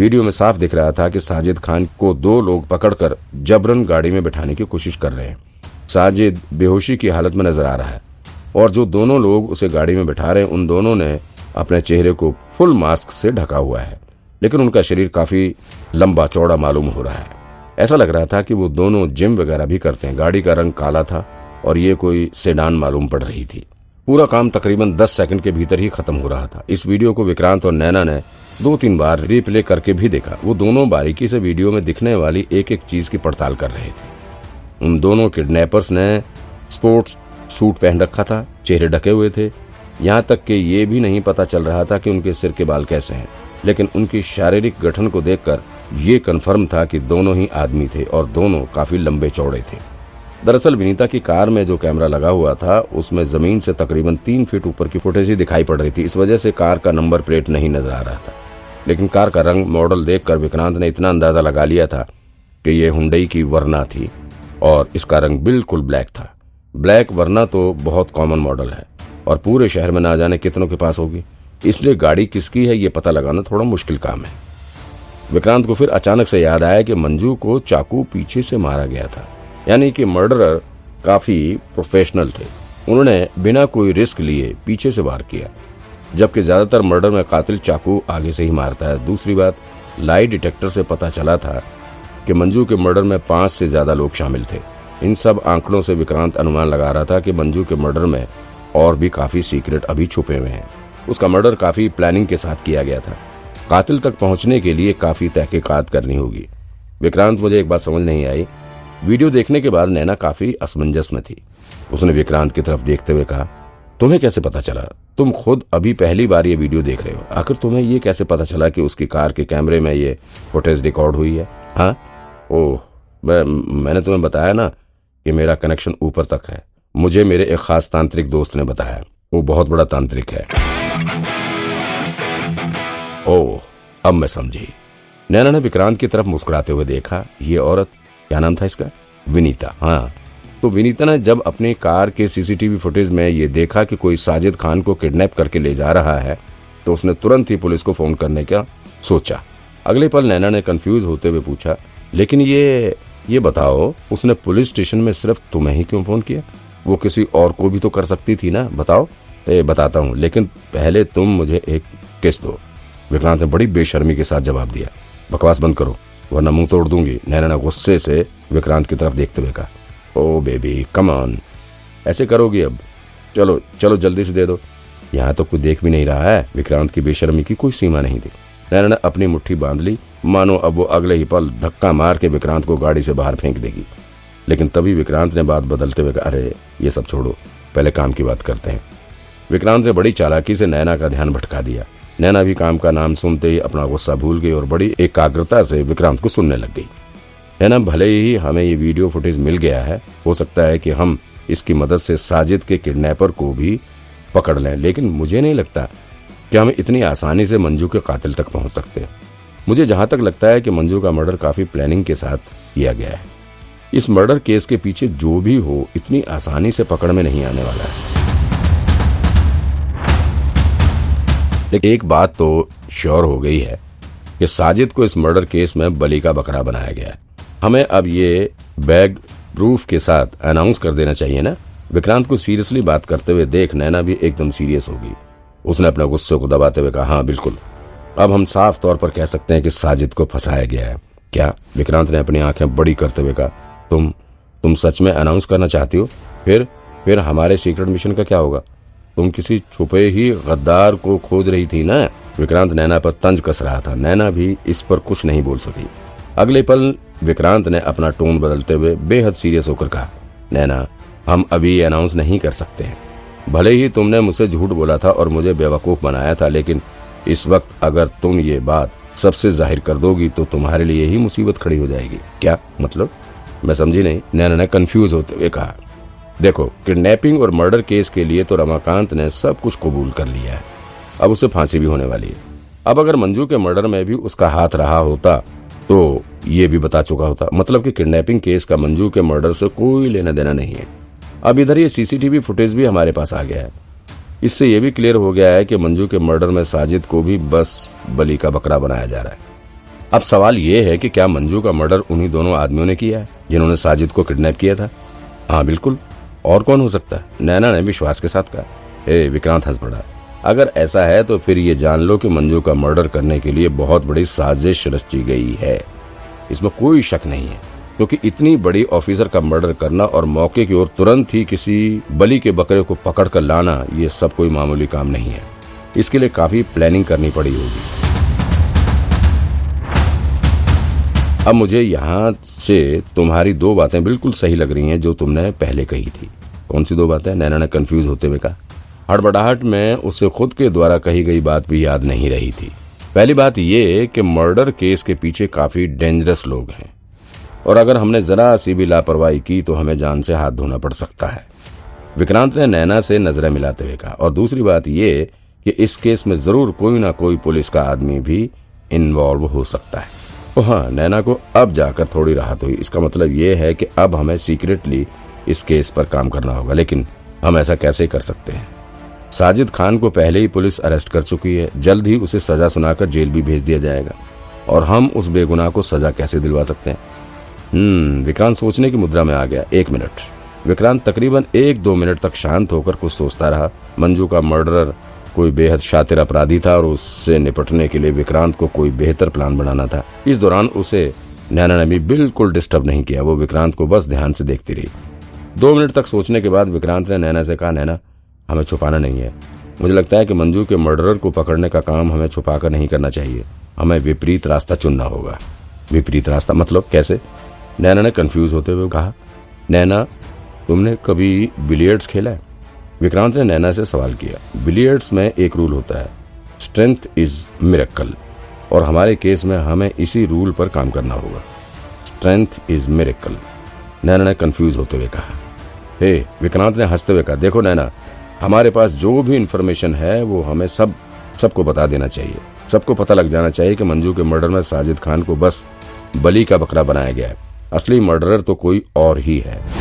Video में साफ़ दिख रहा था कि साजिद खान को दो लोग पकड़कर जबरन गाड़ी में बैठाने की कोशिश कर रहे हैं। साजिद बेहोशी की हालत में नज़र आ रहा है और जो दोनों लोग उसे गाड़ी में बैठा रहे हैं, उन दोनों ने अपने चेहरे को फुल मास्क से ढका हुआ है। लेकिन उनका शरीर काफ़ी लंबा चौड़ा मालूम हो रहा है। ऐसा लग रहा था कि वो दोनों जिम वगैरह भी करते हैं। गाड़ी का रंग काला था और ये कोई सेडान मालूम पड़ रही थी। पूरा काम तकरीबन 10 सेकंड के भीतर ही खत्म हो रहा था। इस वीडियो को विक्रांत और नैना ने दो तीन बार रिप्ले करके भी देखा। वो दोनों बारीकी से वीडियो में दिखने वाली एक एक चीज़ की पड़ताल कर रहे थे। उन दोनों किडनैपर्स ने स्पोर्ट्स सूट पहन रखा था, चेहरे ढके हुए थे। यहाँ तक कि ये भी नहीं पता चल रहा था कि उनके सिर के बाल कैसे हैं। लेकिन उनकी शारीरिक गठन को देखकर ये कन्फर्म था कि दोनों ही आदमी थे और दोनों काफ़ी लंबे चौड़े थे। दरअसल विनीता की कार में जो कैमरा लगा हुआ था, उसमें ज़मीन से तकरीबन तीन फीट ऊपर की फुटेज ही दिखाई पड़ रही थी। इस वजह से कार का नंबर प्लेट नहीं नज़र आ रहा था। लेकिन कार का रंग मॉडल देखकर विक्रांत ने इतना अंदाज़ा लगा लिया था कि यह हुंडई की वरना थी और इसका रंग बिल्कुल ब्लैक था। ब्लैक वरना तो बहुत कॉमन मॉडल है और पूरे शहर में ना जाने कितनों के पास होगी। इसलिए गाड़ी किसकी है ये पता लगाना थोड़ा मुश्किल काम है। विक्रांत को फिर अचानक से याद आया कि मंजू को चाकू पीछे से मारा गया था। यानी कि मर्डरर काफ़ी प्रोफेशनल थे। उन्होंने बिना कोई रिस्क लिए पीछे से वार किया। जबकि ज़्यादातर मर्डर में कातिल चाकू आगे से ही मारता है। दूसरी बात, लाई डिटेक्टर से पता चला था कि मंजू के मर्डर में पाँच से ज़्यादा लोग शामिल थे। इन सब आंकड़ों से विक्रांत अनुमान लगा रहा था कि मंजू के मर्डर में और भी काफ़ी सीक्रेट अभी छुपे हुए हैं। उसका मर्डर काफ़ी प्लानिंग के साथ किया गया था। कातिल तक पहुँचने के लिए काफ़ी तहकीकात करनी होगी। विक्रांत, मुझे एक बात समझ नहीं आई। वीडियो देखने के बाद नैना काफ़ी असमंजस में थी। उसने विक्रांत की तरफ़ देखते हुए कहा तुम्हें कैसे पता चला? तुम खुद अभी पहली बार ये वीडियो देख रहे हो। आखिर तुम्हें ये कैसे पता चला कि उसकी कार के कैमरे में ये फुटेज रिकॉर्ड हुई है? हाँ? ओह, मैं, मैंने तुम्हें बताया ना कि मेरा कनेक्शन ऊपर तक है। मुझे मेरे एक खास तांत्रिक दोस्त ने बताया वो बहुत बड़ा तांत्रिक है। ओह, अब मैं समझी। नैना ने विक्रांत की तरफ़ मुस्कुराते हुए देखा, ये औरत क्या नाम था इसका? विनीता। हाँ तो विनीता ने जब अपनी कार के सीसीटीवी फुटेज में ये देखा कि कोई साजिद खान को किडनैप करके ले जा रहा है तो उसने तुरंत ही पुलिस को फ़ोन करने का सोचा। अगले पल नैना ने कंफ्यूज होते हुए पूछा लेकिन ये ये बताओ उसने पुलिस स्टेशन में सिर्फ़ तुम्हें ही क्यों फ़ोन किया? वो किसी और को भी तो कर सकती थी ना बताओ? ए, बताता हूँ लेकिन पहले तुम मुझे एक किस दो। विक्रांत ने बड़ी बेशर्मी के साथ जवाब दिया बकवास बंद करो वरना मुँह तोड़ दूँगी। नैना ने गुस्से से विक्रांत की तरफ़ देखते हुए कहा ओ बेबी कम ऑन ऐसे करोगी अब। चलो चलो, जल्दी से दे दो। यहाँ तो कोई देख भी नहीं रहा है। विक्रांत की बेशर्मी की कोई सीमा नहीं थी। नैना ने अपनी मुट्ठी बाँध ली। मानो अब वो अगले ही पल धक्का मार के विक्रांत को गाड़ी से बाहर फेंक देगी। लेकिन तभी विक्रांत ने बात बदलते हुए कहा, अरे, ये सब छोड़ो। पहले काम की बात करते हैं। विक्रांत ने बड़ी चालाकी से नैना का ध्यान भटका दिया। नैना भी काम का नाम सुनते ही अपना गुस्सा भूल गई और बड़ी एकाग्रता से विक्रांत को सुनने लग गई। नैना भले ही हमें ये वीडियो फुटेज मिल गया है, हो सकता है कि हम इसकी मदद से साजिद के किडनैपर को भी पकड़ लें, लेकिन मुझे नहीं लगता कि हम इतनी आसानी से मंजू के कातिल तक पहुँच सकते मुझे जहाँ तक लगता है कि मंजू का मर्डर काफ़ी प्लानिंग के साथ किया गया है। इस मर्डर केस के पीछे जो भी हो, इतनी आसानी से पकड़ में नहीं आने वाला है। लेकिन एक बात तो श्योर हो गई है कि साजिद को इस मर्डर केस में बली का बकरा बनाया गया है। हमें अब ये बैग प्रूफ के साथ अनाउंस कर देना चाहिए ना? विक्रांत को सीरियसली बात करते हुए देख नैना भी एकदम सीरियस होगी उसने अपने गुस्से को दबाते हुए कहा हाँ बिल्कुल। अब हम साफ़ तौर पर कह सकते हैं कि साजिद को फंसाया गया है। क्या? विक्रांत ने अपनी आँखें बड़ी करते हुए कहा, तुम तुम सच में अनाउंस करना चाहती हो? फिर फिर हमारे सीक्रेट मिशन का क्या होगा? तुम किसी छुपे ही गद्दार को खोज रही थी ना? विक्रांत नैना पर तंज कस रहा था। नैना भी इस पर कुछ नहीं बोल सकी। अगले पल विक्रांत ने अपना टोन बदलते हुए बेहद सीरियस होकर कहा, नैना, हम अभी अनाउंस नहीं कर सकते हैं। भले ही तुमने मुझसे झूठ बोला था और मुझे बेवकूफ़ बनाया था, लेकिन इस वक्त अगर तुम ये बात सबसे ज़ाहिर कर दोगी तो तुम्हारे लिए ही मुसीबत खड़ी हो जाएगी। क्या मतलब? मैं समझी नहीं। नैना ने कंफ्यूज होते हुए कहा, देखो किडनैपिंग और मर्डर केस के लिए तो रमाकांत ने सब कुछ कबूल कर लिया है। अब उसे फांसी भी होने वाली है। अब अगर मंजू के मर्डर में भी उसका हाथ रहा होता तो ये भी बता चुका होता। मतलब कि किडनैपिंग केस का मंजू के मर्डर से कोई लेना देना नहीं है। अब इधर ये सीसीटीवी फुटेज भी हमारे पास आ गया है। इससे ये भी क्लियर हो गया है कि मंजू के मर्डर में साजिद को भी बस बली का बकरा बनाया जा रहा है। अब सवाल ये है कि क्या मंजू का मर्डर उन्हीं दोनों आदमियों ने किया है, जिन्होंने साजिद को किडनैप किया था? हाँ बिल्कुल। और कौन हो सकता है? नैना ने विश्वास के साथ कहा। विक्रांत हंस पड़ा। अगर ऐसा है तो फिर ये जान लो कि मंजू का मर्डर करने के लिए बहुत बड़ी साजिश रची गई है। इसमें कोई शक नहीं है, क्योंकि इतनी बड़ी ऑफिसर का मर्डर करना और मौके की ओर तुरंत ही किसी बलि के बकरे को पकड़ कर लाना, ये सब कोई मामूली काम नहीं है। इसके लिए काफ़ी प्लानिंग करनी पड़ी होगी। अब मुझे यहाँ से तुम्हारी दो बातें बिल्कुल सही लग रही हैं, जो तुमने पहले कही थी। कौन सी दो बातें? नैना ने कंफ्यूज होते हुए कहा। हड़बड़ाहट में उसे खुद के द्वारा कही गई बात भी याद नहीं रही थी। पहली बात ये कि मर्डर केस के पीछे काफ़ी डेंजरस लोग हैं। और अगर हमने जरा सी भी लापरवाही की तो हमें जान से हाथ धोना पड़ सकता है। विक्रांत ने नैना से नज़रें मिलाते हुए कहा। और दूसरी बात ये कि इस केस में ज़रूर कोई ना कोई पुलिस का आदमी भी इन्वॉल्व हो सकता है। हाँ नैना को अब जाकर थोड़ी राहत हुई। इसका मतलब ये है कि अब हमें सीक्रेटली इस केस पर काम करना होगा। लेकिन हम ऐसा कैसे कर सकते हैं? साजिद खान को पहले ही पुलिस अरेस्ट कर चुकी है। जल्द ही उसे सजा सुनाकर जेल भी भेज दिया जाएगा। और हम उस बेगुनाह को सजा कैसे दिलवा सकते हैं? हम्म विक्रांत सोचने की मुद्रा में आ गया। एक मिनट। विक्रांत, तकरीबन एक दो मिनट तक शांत होकर कुछ सोचता रहा। मंजू का मर्डरर कोई बेहद शातिर अपराधी था और उससे निपटने के लिए विक्रांत को कोई बेहतर प्लान बनाना था। इस दौरान उसे नैना ने भी बिल्कुल डिस्टर्ब नहीं किया। वो विक्रांत को बस ध्यान से देखती रही। दो मिनट तक सोचने के बाद विक्रांत ने नैना से कहा, नैना हमें छुपाना नहीं है। मुझे लगता है कि मंजू के मर्डरर को पकड़ने का काम हमें छुपाकर नहीं करना चाहिए। हमें विपरीत रास्ता चुनना होगा। विपरीत रास्ता मतलब कैसे? नैना ने कंफ्यूज होते हुए कहा, नैना, तुमने कभी बिलियर्ड्स खेला है? विक्रांत ने नैना से सवाल किया बिलियर्ड्स में एक रूल होता है स्ट्रेंथ इज़ मिरेक्कल और हमारे केस में हमें इसी रूल पर काम करना होगा। स्ट्रेंथ इज़ मिरेक्कल नैना ने कंफ्यूज होते हुए कहा, हे, विक्रांत ने हँसते हुए कहा, देखो नैना हमारे पास जो भी इन्फॉर्मेशन है, वो हमें सब, सबको बता देना चाहिए। सबको पता लग जाना चाहिए कि मंजू के मर्डर में साजिद खान को बस बली का बकरा बनाया गया है। असली मर्डरर तो कोई और ही है।